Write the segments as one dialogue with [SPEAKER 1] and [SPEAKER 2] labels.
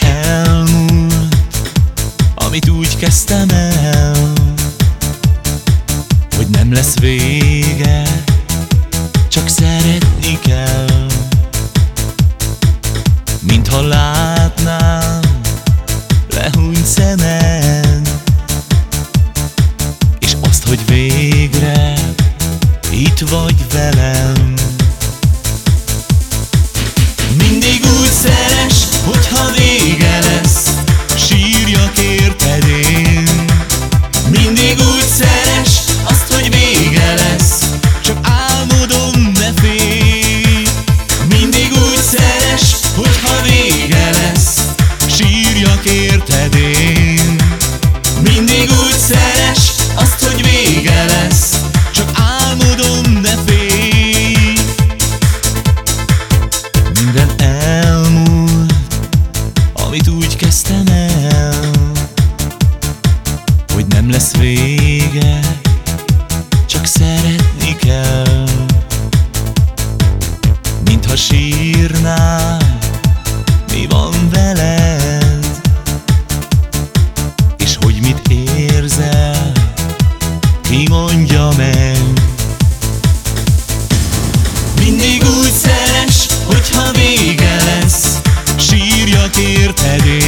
[SPEAKER 1] Elmúlt, amit úgy kezdtem el Hogy nem lesz vége, csak szeretni kell. Mintha látnám lehúnyt szemed És azt, hogy végre itt vagy velem Úgy szeres, azt, hogy vége lesz. Csak álmodom, ne félj. Mindig úgy szeres, hogyha vége lesz. Sírjak érted én nem lesz vége, csak szeretni kell. Mintha sírnál, mi van veled? És hogy mit érzel, ki mondja meg? Mindig úgy szeres, hogyha vége lesz Sírjak érted én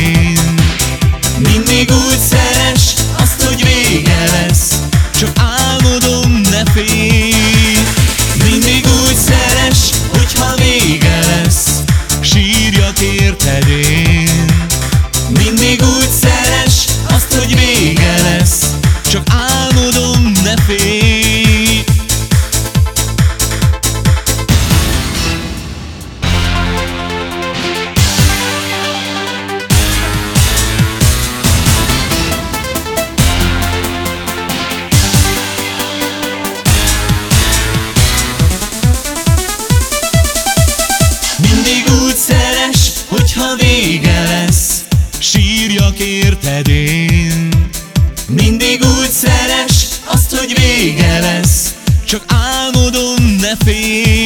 [SPEAKER 1] hogyha vége lesz. Sírjak érted én. Mindig úgy szeres, azt, hogy vége lesz. Csak álmodom, ne félj